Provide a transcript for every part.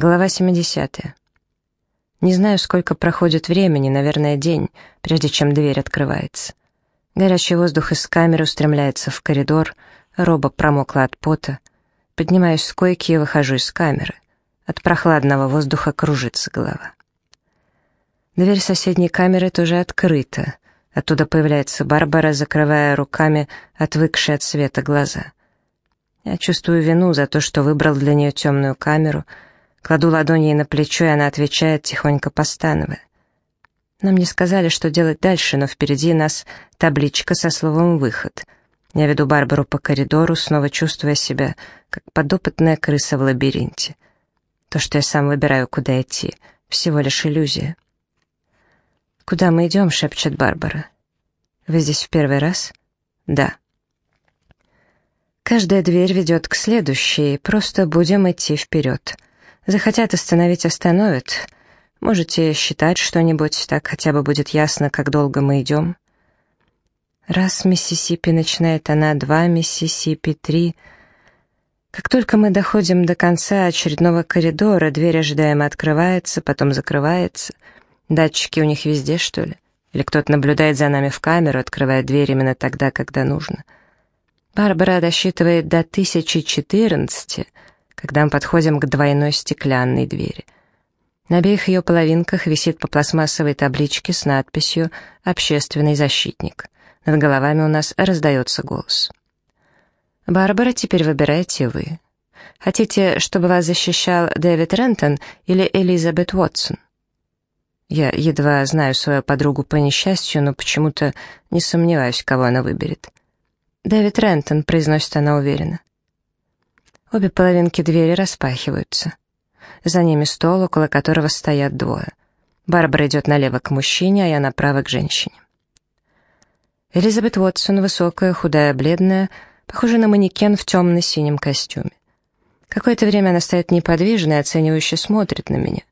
Глава 70. Не знаю, сколько проходит времени, наверное, день, прежде чем дверь открывается. Горячий воздух из камеры устремляется в коридор, роба промокла от пота. Поднимаюсь с койки и выхожу из камеры. От прохладного воздуха кружится голова. Дверь соседней камеры тоже открыта. Оттуда появляется Барбара, закрывая руками отвыкшие от света глаза. Я чувствую вину за то, что выбрал для нее темную камеру — Кладу ладонь ей на плечо, и она отвечает, тихонько постановая. Нам не сказали, что делать дальше, но впереди нас табличка со словом «выход». Я веду Барбару по коридору, снова чувствуя себя, как подопытная крыса в лабиринте. То, что я сам выбираю, куда идти, всего лишь иллюзия. «Куда мы идем?» — шепчет Барбара. «Вы здесь в первый раз?» «Да». Каждая дверь ведет к следующей, просто будем идти вперед. Захотят остановить — остановят. Можете считать что-нибудь, так хотя бы будет ясно, как долго мы идем. Раз Миссисипи начинает она, два Миссисипи, три. Как только мы доходим до конца очередного коридора, дверь ожидаемо открывается, потом закрывается. Датчики у них везде, что ли? Или кто-то наблюдает за нами в камеру, открывая дверь именно тогда, когда нужно? Барбара досчитывает до тысячи четырнадцати — когда мы подходим к двойной стеклянной двери. На обеих ее половинках висит по пластмассовой табличке с надписью «Общественный защитник». Над головами у нас раздается голос. «Барбара, теперь выбираете вы. Хотите, чтобы вас защищал Дэвид Рентон или Элизабет Уотсон?» Я едва знаю свою подругу по несчастью, но почему-то не сомневаюсь, кого она выберет. «Дэвид Рентон», — произносит она уверенно. Обе половинки двери распахиваются. За ними стол, около которого стоят двое. Барбара идет налево к мужчине, а я направо к женщине. Элизабет Уотсон, высокая, худая, бледная, похожа на манекен в темно-синем костюме. Какое-то время она стоит неподвижно и оценивающе смотрит на меня.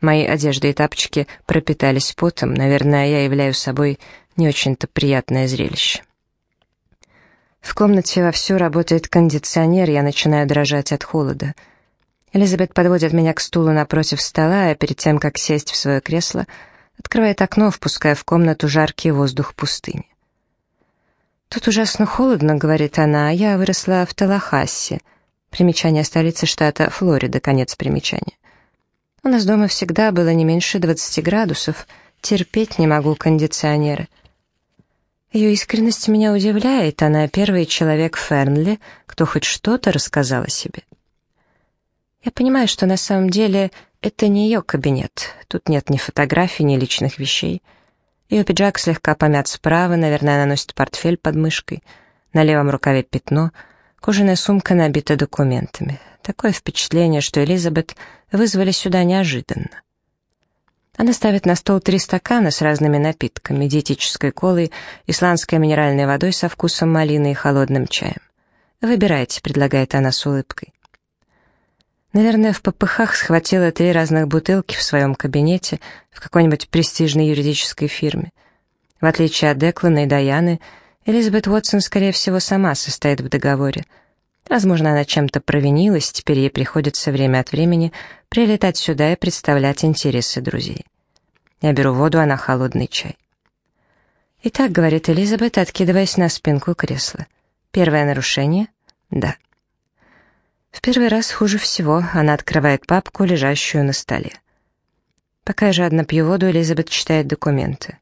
Мои одежды и тапочки пропитались потом, наверное, я являю собой не очень-то приятное зрелище. В комнате вовсю работает кондиционер, я начинаю дрожать от холода. Элизабет подводит меня к стулу напротив стола, а перед тем, как сесть в свое кресло, открывает окно, впуская в комнату жаркий воздух пустыни. «Тут ужасно холодно», — говорит она, — «а я выросла в Талахассе». Примечание столицы штата Флорида, конец примечания. У нас дома всегда было не меньше 20 градусов, терпеть не могу кондиционеры. Ее искренность меня удивляет, она первый человек Фернли, кто хоть что-то рассказал о себе. Я понимаю, что на самом деле это не ее кабинет, тут нет ни фотографий, ни личных вещей. Ее пиджак слегка помят справа, наверное, она носит портфель под мышкой, на левом рукаве пятно, кожаная сумка набита документами. Такое впечатление, что Элизабет вызвали сюда неожиданно. Она ставит на стол три стакана с разными напитками, диетической колой, исландской минеральной водой со вкусом малины и холодным чаем. «Выбирайте», — предлагает она с улыбкой. Наверное, в попыхах схватила три разных бутылки в своем кабинете в какой-нибудь престижной юридической фирме. В отличие от Деклана и Даяны, Элизабет Уотсон, скорее всего, сама состоит в договоре — Возможно, она чем-то провинилась, теперь ей приходится время от времени прилетать сюда и представлять интересы друзей. Я беру воду, она холодный чай. «Итак», — говорит Элизабет, откидываясь на спинку кресла. «Первое нарушение?» «Да». В первый раз хуже всего она открывает папку, лежащую на столе. Пока я жадно пью воду, Элизабет читает документы.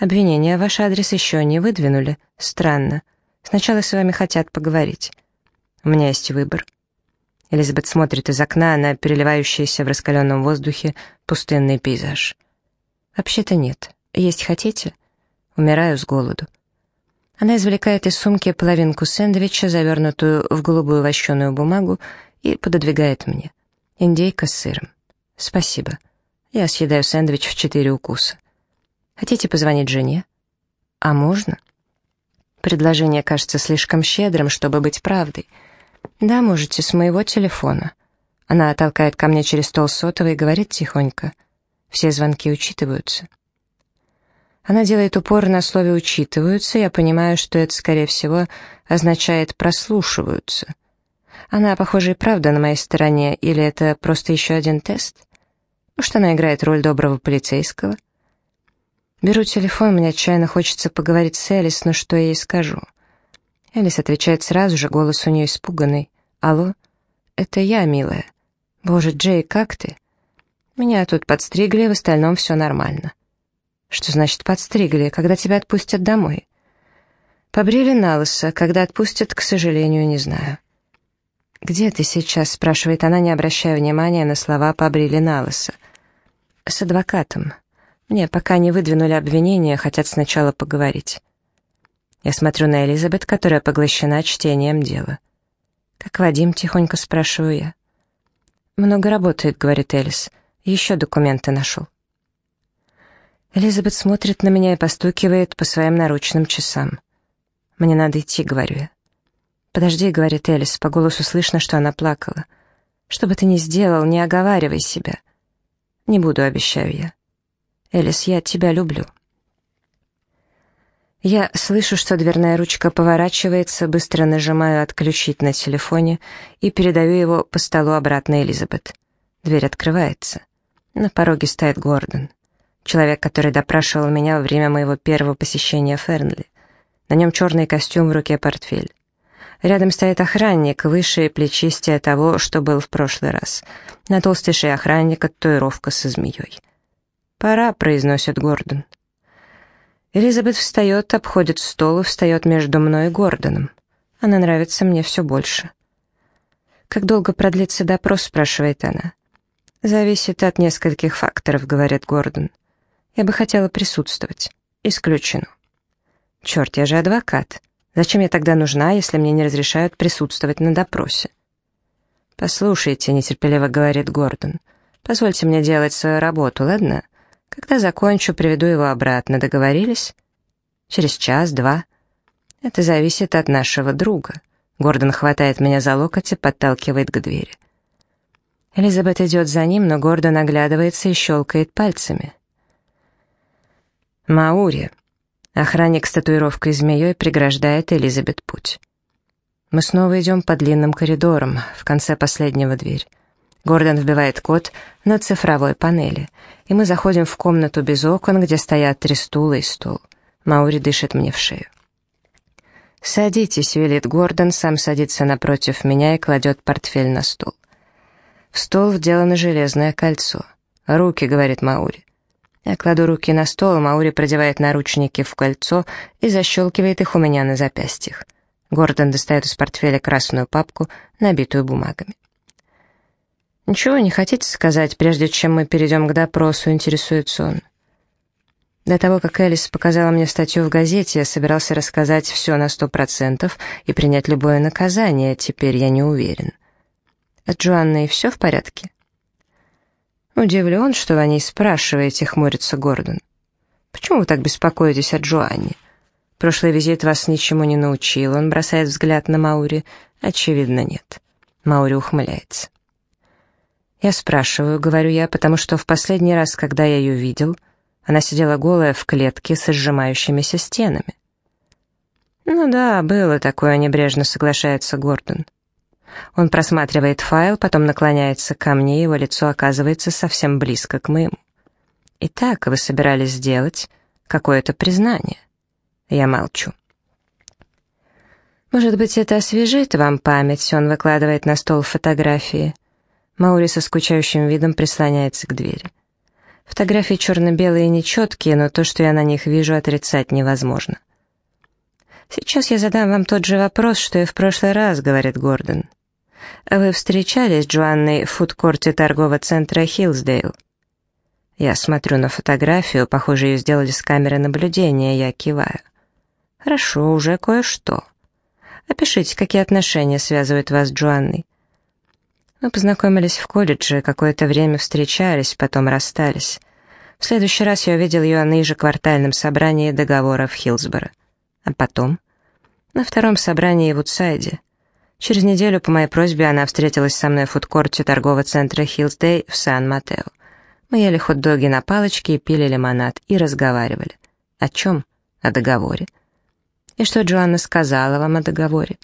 «Обвинения ваш адрес еще не выдвинули? Странно. Сначала с вами хотят поговорить». У меня есть выбор. Элизабет смотрит из окна на переливающийся в раскаленном воздухе пустынный пейзаж. «Вообще-то нет. Есть хотите?» «Умираю с голоду». Она извлекает из сумки половинку сэндвича, завернутую в голубую вощеную бумагу, и пододвигает мне. Индейка с сыром. «Спасибо. Я съедаю сэндвич в четыре укуса. Хотите позвонить жене?» «А можно?» Предложение кажется слишком щедрым, чтобы быть правдой — «Да, можете, с моего телефона». Она толкает ко мне через стол сотовый и говорит тихонько. «Все звонки учитываются». Она делает упор на слове «учитываются», я понимаю, что это, скорее всего, означает «прослушиваются». Она, похоже, и правда на моей стороне, или это просто еще один тест? Может, она играет роль доброго полицейского? Беру телефон, мне отчаянно хочется поговорить с Элис, но что я ей скажу? Элис отвечает сразу же, голос у нее испуганный. «Алло? Это я, милая. Боже, Джей, как ты?» «Меня тут подстригли, в остальном все нормально». «Что значит подстригли? Когда тебя отпустят домой?» «Побрили на лысо. Когда отпустят, к сожалению, не знаю». «Где ты сейчас?» — спрашивает она, не обращая внимания на слова «побрили на лысо». «С адвокатом. Мне пока не выдвинули обвинения, хотят сначала поговорить». Я смотрю на Элизабет, которая поглощена чтением дела. «Как Вадим?» — тихонько спрашиваю я. «Много работает», — говорит Элис. «Еще документы нашел». Элизабет смотрит на меня и постукивает по своим наручным часам. «Мне надо идти», — говорю я. «Подожди», — говорит Элис, по голосу слышно, что она плакала. «Что бы ты ни сделал, не оговаривай себя». «Не буду», — обещаю я. «Элис, я тебя люблю». Я слышу, что дверная ручка поворачивается, быстро нажимаю «Отключить» на телефоне и передаю его по столу обратно Элизабет. Дверь открывается. На пороге стоит Гордон. Человек, который допрашивал меня во время моего первого посещения Фернли. На нем черный костюм, в руке портфель. Рядом стоит охранник, выше и плечистее того, что был в прошлый раз. На толстой шее охранника татуировка со змеей. «Пора», — произносит Гордон. Элизабет встает, обходит стол и встает между мной и Гордоном. Она нравится мне все больше. «Как долго продлится допрос?» — спрашивает она. «Зависит от нескольких факторов», — говорит Гордон. «Я бы хотела присутствовать. Исключено». «Черт, я же адвокат. Зачем я тогда нужна, если мне не разрешают присутствовать на допросе?» «Послушайте», — нетерпеливо говорит Гордон, — «позвольте мне делать свою работу, ладно? Когда закончу, приведу его обратно. Договорились? Через час-два. Это зависит от нашего друга. Гордон хватает меня за локоть и подталкивает к двери. Элизабет идет за ним, но Гордон оглядывается и щелкает пальцами. Маури. Охранник с татуировкой змеей преграждает Элизабет путь. Мы снова идем по длинным коридорам, в конце последнего дверь. Гордон вбивает код на цифровой панели, и мы заходим в комнату без окон, где стоят три стула и стол. Маури дышит мне в шею. «Садитесь», — велит Гордон, сам садится напротив меня и кладет портфель на стол. В стол вделано железное кольцо. «Руки», — говорит Маури. Я кладу руки на стол, Маури продевает наручники в кольцо и защелкивает их у меня на запястьях. Гордон достает из портфеля красную папку, набитую бумагами. «Ничего не хотите сказать, прежде чем мы перейдем к допросу?» — интересуется он. До того, как Элис показала мне статью в газете, я собирался рассказать все на сто процентов и принять любое наказание, теперь я не уверен. От Джоанны все в порядке? Удивлен, что вы о ней спрашиваете, хмурится Гордон. Почему вы так беспокоитесь о Джоанне? Прошлый визит вас ничему не научил, он бросает взгляд на Маури. Очевидно, нет. Маури ухмыляется. Я спрашиваю, говорю я, потому что в последний раз, когда я ее видел, она сидела голая в клетке с сжимающимися стенами. «Ну да, было такое», — небрежно соглашается Гордон. Он просматривает файл, потом наклоняется ко мне, его лицо оказывается совсем близко к моему. «Итак, вы собирались сделать какое-то признание?» Я молчу. «Может быть, это освежит вам память?» Он выкладывает на стол фотографии. Маури со скучающим видом прислоняется к двери. Фотографии черно-белые и нечеткие, но то, что я на них вижу, отрицать невозможно. «Сейчас я задам вам тот же вопрос, что и в прошлый раз», — говорит Гордон. «Вы встречались с Джоанной в фудкорте торгового центра Хиллсдейл?» Я смотрю на фотографию, похоже, ее сделали с камеры наблюдения, я киваю. «Хорошо, уже кое-что. Опишите, какие отношения связывают вас с Джоанной?» Мы познакомились в колледже, какое-то время встречались, потом расстались. В следующий раз я увидел ее на ежеквартальном собрании договора в Хилсборо. А потом? На втором собрании в Утсайде. Через неделю по моей просьбе она встретилась со мной в фудкорте торгового центра Хиллсдей в Сан-Матео. Мы ели хот-доги на палочке и пили лимонад, и разговаривали. О чем? О договоре. И что Джоанна сказала вам о договоре?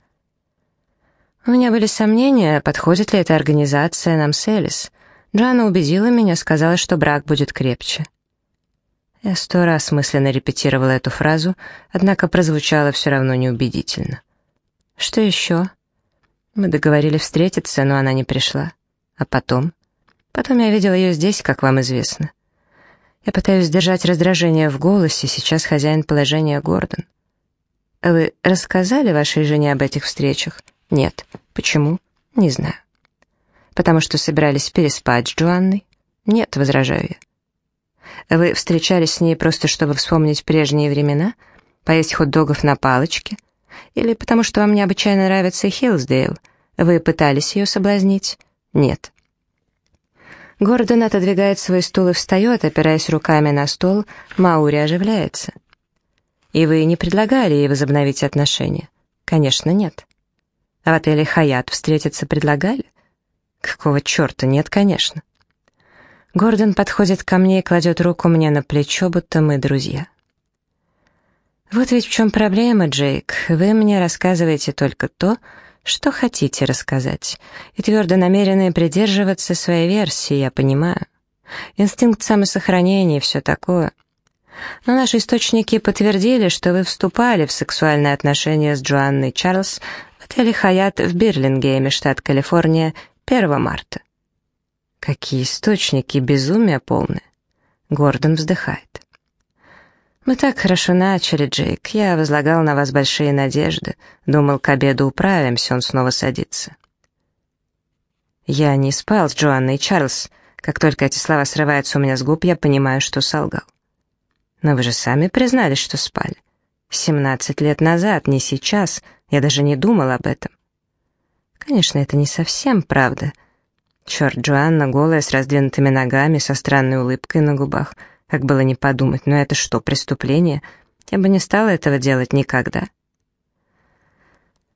У меня были сомнения, подходит ли эта организация нам с Элис. Джоанна убедила меня, сказала, что брак будет крепче. Я сто раз мысленно репетировала эту фразу, однако прозвучало все равно неубедительно. Что еще? Мы договорили встретиться, но она не пришла. А потом? Потом я видела ее здесь, как вам известно. Я пытаюсь сдержать раздражение в голосе, сейчас хозяин положения Гордон. Вы рассказали вашей жене об этих встречах? Нет. Почему? Не знаю. Потому что собирались переспать с Джоанной? Нет, возражаю я. Вы встречались с ней просто, чтобы вспомнить прежние времена? Поесть хот-догов на палочке? Или потому что вам необычайно нравится Хиллсдейл? Вы пытались ее соблазнить? Нет. Гордон отодвигает свой стул и встает, опираясь руками на стол, Маури оживляется. «И вы не предлагали ей возобновить отношения?» «Конечно, нет». «А в отеле «Хаят» встретиться предлагали?» «Какого черта? Нет, конечно». Гордон подходит ко мне и кладет руку мне на плечо, будто мы друзья. «Вот ведь в чем проблема, Джейк. Вы мне рассказываете только то, что хотите рассказать, и твердо намерены придерживаться своей версии, я понимаю. Инстинкт самосохранения и все такое. Но наши источники подтвердили, что вы вступали в сексуальные отношения с Джоанной Чарльз в отеле «Хаят» в Бирлингейме, штат Калифорния, 1 марта. Какие источники, безумие полное. Гордон вздыхает. «Мы так хорошо начали, Джейк. Я возлагал на вас большие надежды. Думал, к обеду управимся, он снова садится». «Я не спал с Джоанной Чарльз. Как только эти слова срываются у меня с губ, я понимаю, что солгал». «Но вы же сами признались, что спали. Семнадцать лет назад, не сейчас. Я даже не думал об этом». «Конечно, это не совсем правда». Черт, Джоанна, голая, с раздвинутыми ногами, со странной улыбкой на губах — как было не подумать, но это что, преступление? Я бы не стала этого делать никогда.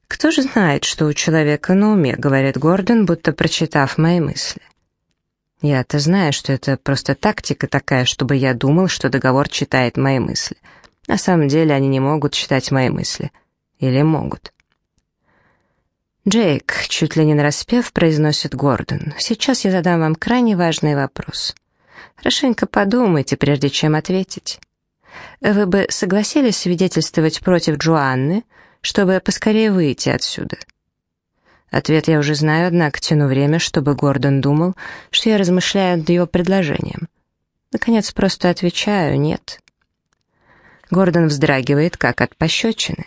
«Кто же знает, что у человека на уме?» — говорит Гордон, будто прочитав мои мысли. «Я-то знаю, что это просто тактика такая, чтобы я думал, что договор читает мои мысли. На самом деле они не могут читать мои мысли. Или могут?» «Джейк», — чуть ли не нараспев, произносит Гордон, — «сейчас я задам вам крайне важный вопрос». Хорошенько подумайте, прежде чем ответить. Вы бы согласились свидетельствовать против Джоанны, чтобы поскорее выйти отсюда? Ответ я уже знаю, однако тяну время, чтобы Гордон думал, что я размышляю над ее предложением. Наконец, просто отвечаю «нет». Гордон вздрагивает, как от пощечины.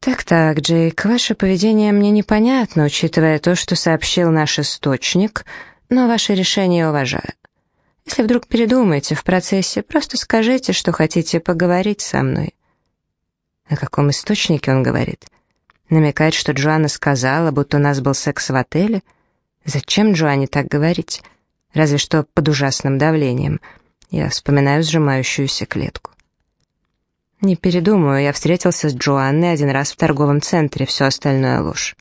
«Так-так, Джейк, ваше поведение мне непонятно, учитывая то, что сообщил наш источник, но ваше решение уважаю. Если вдруг передумаете в процессе, просто скажите, что хотите поговорить со мной». О каком источнике он говорит? Намекает, что Джоанна сказала, будто у нас был секс в отеле? Зачем Джоанне так говорить? Разве что под ужасным давлением. Я вспоминаю сжимающуюся клетку. Не передумаю, я встретился с Джоанной один раз в торговом центре, все остальное ложь.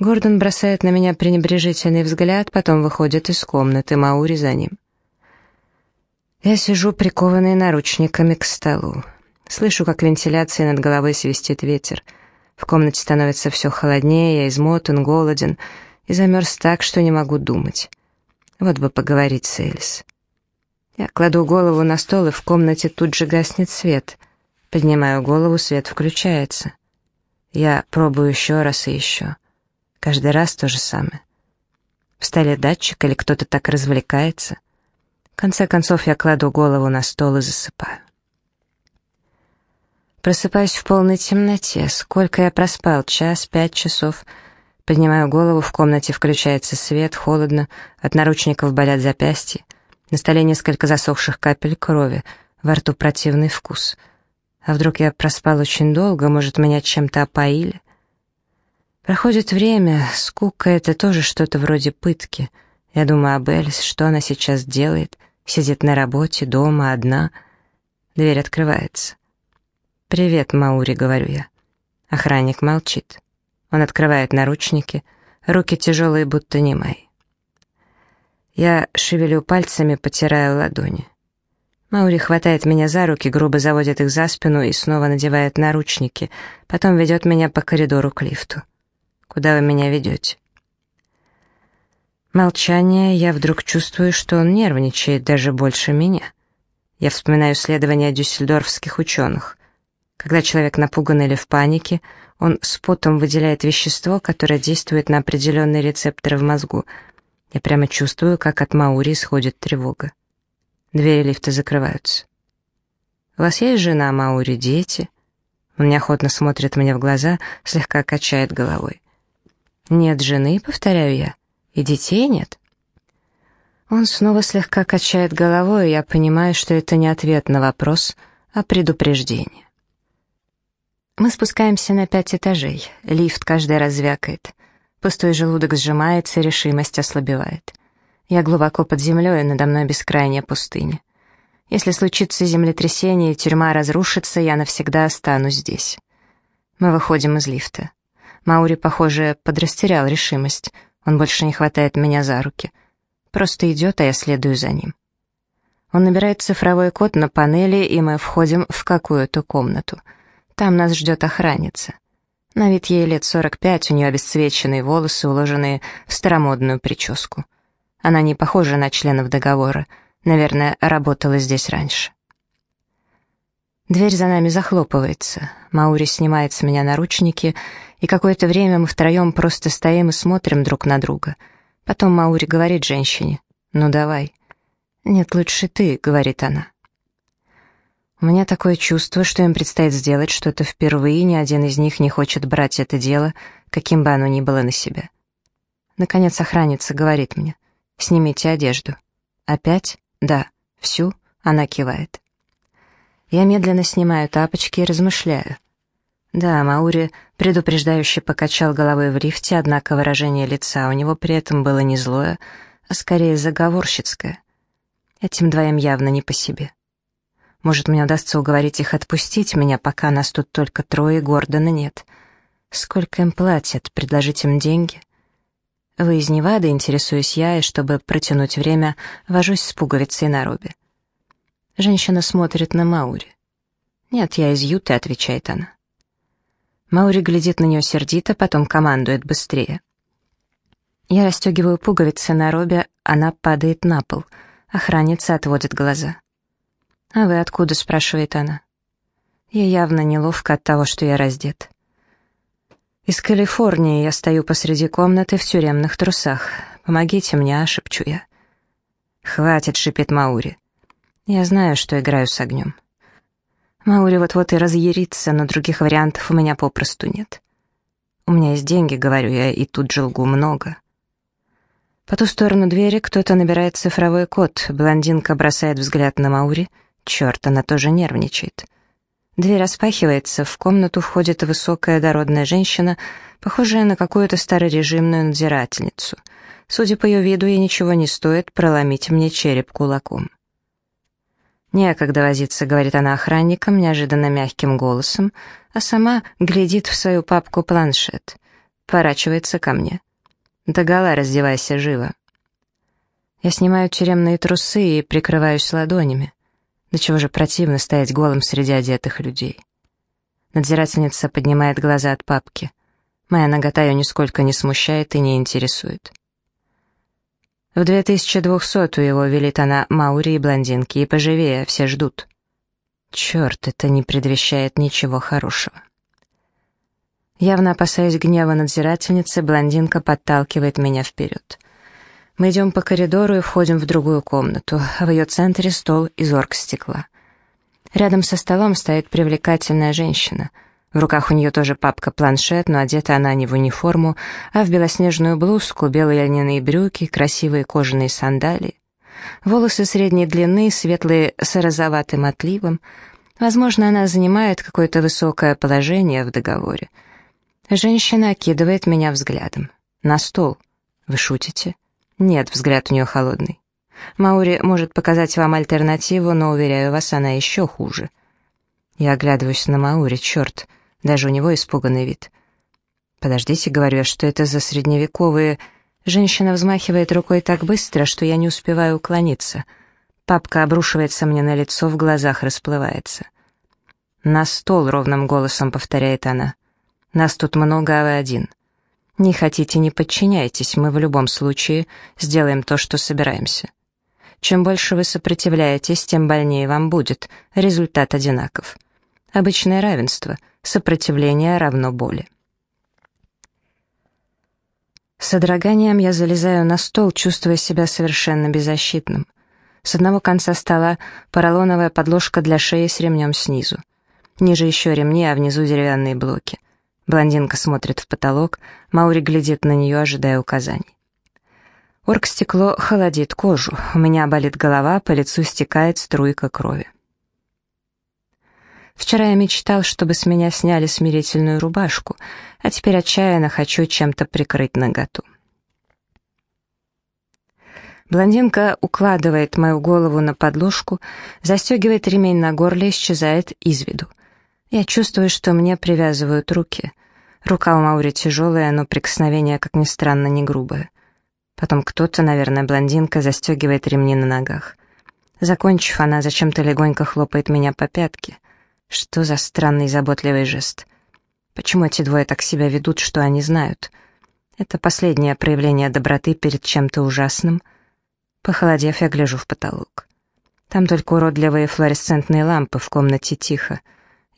Гордон бросает на меня пренебрежительный взгляд, потом выходит из комнаты, Маури за ним. Я сижу прикованный наручниками к столу. Слышу, как вентиляция над головой свистит ветер. В комнате становится все холоднее, я измотан, голоден и замерз так, что не могу думать. Вот бы поговорить с Элис. Я кладу голову на стол, и в комнате тут же гаснет свет. Поднимаю голову, свет включается. Я пробую еще раз и еще. Каждый раз то же самое. В столе датчик или кто-то так развлекается. В конце концов я кладу голову на стол и засыпаю. Просыпаюсь в полной темноте. Сколько я проспал? Час, пять часов. Поднимаю голову, в комнате включается свет, холодно, от наручников болят запястья. На столе несколько засохших капель крови, во рту противный вкус. А вдруг я проспал очень долго, может, меня чем-то опоили? Проходит время, скука — это тоже что-то вроде пытки. Я думаю об Эльс, что она сейчас делает. Сидит на работе, дома, одна. Дверь открывается. «Привет, Маури», — говорю я. Охранник молчит. Он открывает наручники, руки тяжелые, будто не мои. Я шевелю пальцами, потираю ладони. Маури хватает меня за руки, грубо заводит их за спину и снова надевает наручники, потом ведет меня по коридору к лифту. «Куда вы меня ведете?» Молчание, я вдруг чувствую, что он нервничает даже больше меня. Я вспоминаю исследования дюссельдорфских ученых. Когда человек напуган или в панике, он с потом выделяет вещество, которое действует на определенные рецепторы в мозгу. Я прямо чувствую, как от Маури исходит тревога. Двери лифта закрываются. «У вас есть жена, Маури, дети?» Он неохотно смотрит мне в глаза, слегка качает головой. «Нет жены», — повторяю я, — «и детей нет». Он снова слегка качает головой, и я понимаю, что это не ответ на вопрос, а предупреждение. Мы спускаемся на пять этажей, лифт каждый раз звякает. Пустой желудок сжимается, решимость ослабевает. Я глубоко под землей, и надо мной бескрайняя пустыня. Если случится землетрясение тюрьма разрушится, я навсегда останусь здесь. Мы выходим из лифта. Маури, похоже, подрастерял решимость. Он больше не хватает меня за руки. Просто идет, а я следую за ним. Он набирает цифровой код на панели, и мы входим в какую-то комнату. Там нас ждет охранница. На вид ей лет 45, у нее обесцвеченные волосы, уложенные в старомодную прическу. Она не похожа на членов договора. Наверное, работала здесь раньше. Дверь за нами захлопывается. Маури снимает с меня наручники, и какое-то время мы втроем просто стоим и смотрим друг на друга. Потом Маури говорит женщине, «Ну давай». «Нет, лучше ты», — говорит она. Меня такое чувство, что им предстоит сделать что-то впервые, ни один из них не хочет брать это дело, каким бы оно ни было на себя. Наконец охранница говорит мне, «Снимите одежду». «Опять?» «Да». «Всю?» Она кивает. Я медленно снимаю тапочки и размышляю. Да, Маури предупреждающе покачал головой в лифте, однако выражение лица у него при этом было не злое, а скорее заговорщицкое. Этим двоим явно не по себе. Может, мне удастся уговорить их отпустить меня, пока нас тут только трое, и Гордона нет. Сколько им платят? Предложить им деньги? Вы из Невады, интересуюсь я, и чтобы протянуть время, вожусь с пуговицей на рубе. Женщина смотрит на Маури. «Нет, я из Юты», — отвечает она. Маури глядит на нее сердито, потом командует быстрее. Я расстегиваю пуговицы на робе, она падает на пол. Охранница отводит глаза. «А вы откуда?» — спрашивает она. Ей явно неловко от того, что я раздет. «Из Калифорнии я стою посреди комнаты в тюремных трусах. Помогите мне, шепчу я. «Хватит», — шипит Маури. «Я знаю, что играю с огнем». Маури вот-вот и разъярится, но других вариантов у меня попросту нет. «У меня есть деньги», — говорю я, и тут же лгу много. По ту сторону двери кто-то набирает цифровой код. Блондинка бросает взгляд на Маури. Черт, она тоже нервничает. Дверь распахивается, в комнату входит высокая дородная женщина, похожая на какую-то старорежимную надзирательницу. Судя по ее виду, ей ничего не стоит проломить мне череп кулаком. «Некогда возиться», — говорит она охранникам неожиданно мягким голосом, а сама глядит в свою папку-планшет. Поворачивается ко мне. «Догола раздевайся живо». Я снимаю тюремные трусы и прикрываюсь ладонями. До чего же противно стоять голым среди одетых людей. Надзирательница поднимает глаза от папки. Моя нагота ее нисколько не смущает и не интересует. В 2200-ю его велит она Маури и блондинки, и поживее, все ждут. Черт, это не предвещает ничего хорошего. Явно опасаясь гнева надзирательницы, блондинка подталкивает меня вперед. Мы идем по коридору и входим в другую комнату, в ее центре стол из оргстекла. Рядом со столом стоит привлекательная женщина. В руках у нее тоже папка-планшет, но одета она не в униформу, а в белоснежную блузку, белые льняные брюки, красивые кожаные сандалии. Волосы средней длины, светлые с розоватым отливом. Возможно, она занимает какое-то высокое положение в договоре. Женщина окидывает меня взглядом. «На стол. Вы шутите?» Нет, взгляд у нее холодный. Маури может показать вам альтернативу, но, уверяю вас, она еще хуже. Я оглядываюсь на Маури, черт, даже у него испуганный вид. Подождите, говорю я, что это за средневековые... Женщина взмахивает рукой так быстро, что я не успеваю уклониться. Папка обрушивается мне на лицо, в глазах расплывается. «На стол», — ровным голосом повторяет она. «Нас тут много, а вы один. Не хотите, не подчиняйтесь, мы в любом случае сделаем то, что собираемся. Чем больше вы сопротивляетесь, тем больнее вам будет, результат одинаков. Обычное равенство, сопротивление равно боли». С содроганием я залезаю на стол, чувствуя себя совершенно беззащитным. С одного конца стола поролоновая подложка для шеи с ремнем снизу. Ниже еще ремни, а внизу деревянные блоки. Блондинка смотрит в потолок, Маури глядит на нее, ожидая указаний. Оргстекло холодит кожу, у меня болит голова, по лицу стекает струйка крови. Вчера я мечтал, чтобы с меня сняли смирительную рубашку, а теперь отчаянно хочу чем-то прикрыть наготу. Блондинка укладывает мою голову на подложку, застегивает ремень на горле, исчезает из виду. Я чувствую, что мне привязывают руки. Рука у Маури тяжелая, но прикосновение, как ни странно, не грубое. Потом кто-то, наверное, блондинка, застегивает ремни на ногах. Закончив, она зачем-то легонько хлопает меня по пятке — что за странный заботливый жест? Почему эти двое так себя ведут, что они знают? Это последнее проявление доброты перед чем-то ужасным. Похолодев, я гляжу в потолок. Там только уродливые флуоресцентные лампы, в комнате тихо.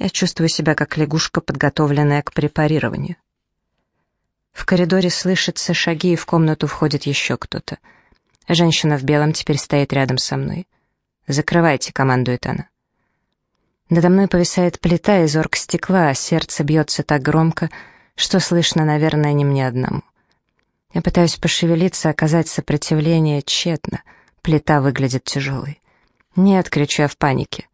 Я чувствую себя как лягушка, подготовленная к препарированию. В коридоре слышатся шаги, и в комнату входит еще кто-то. Женщина в белом теперь стоит рядом со мной. «Закрывайте», — командует она. Надо мной повисает плита из оргстекла, а сердце бьется так громко, что слышно, наверное, не мне одному. Я пытаюсь пошевелиться, оказать сопротивление тщетно. Плита выглядит тяжелой. «Нет», — кричу я в панике.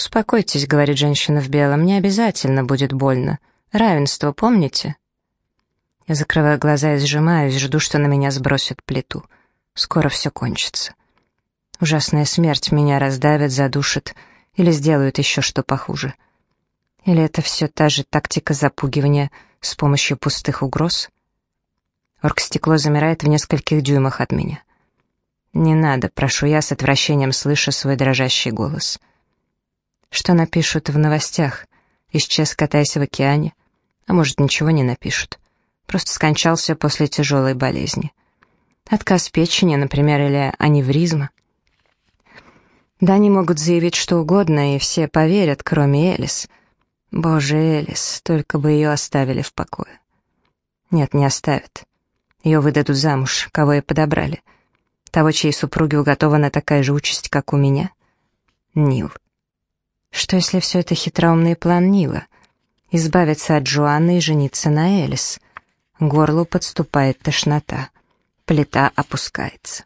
«Успокойтесь», — говорит женщина в белом, — «не обязательно будет больно. Равенство, помните?» Я закрываю глаза и сжимаюсь, жду, что на меня сбросят плиту. Скоро все кончится. Ужасная смерть меня раздавит, задушит — или сделают еще что похуже? Или это все та же тактика запугивания с помощью пустых угроз? Оргстекло замирает в нескольких дюймах от меня. «Не надо», — прошу я с отвращением, слыша свой дрожащий голос. Что напишут в новостях? Исчез, катаясь в океане? А может, ничего не напишут. Просто скончался после тяжелой болезни. Отказ печени, например, или аневризма. Да они могут заявить что угодно, и все поверят, кроме Элис. Боже, Элис, только бы ее оставили в покое. Нет, не оставят. Ее выдадут замуж, кого и подобрали. Того, чьей супруге уготована такая же участь, как у меня. Нил. Что если все это хитроумный план Нила? Избавиться от Джоанны и жениться на Элис. Горлу подступает тошнота. Плита опускается.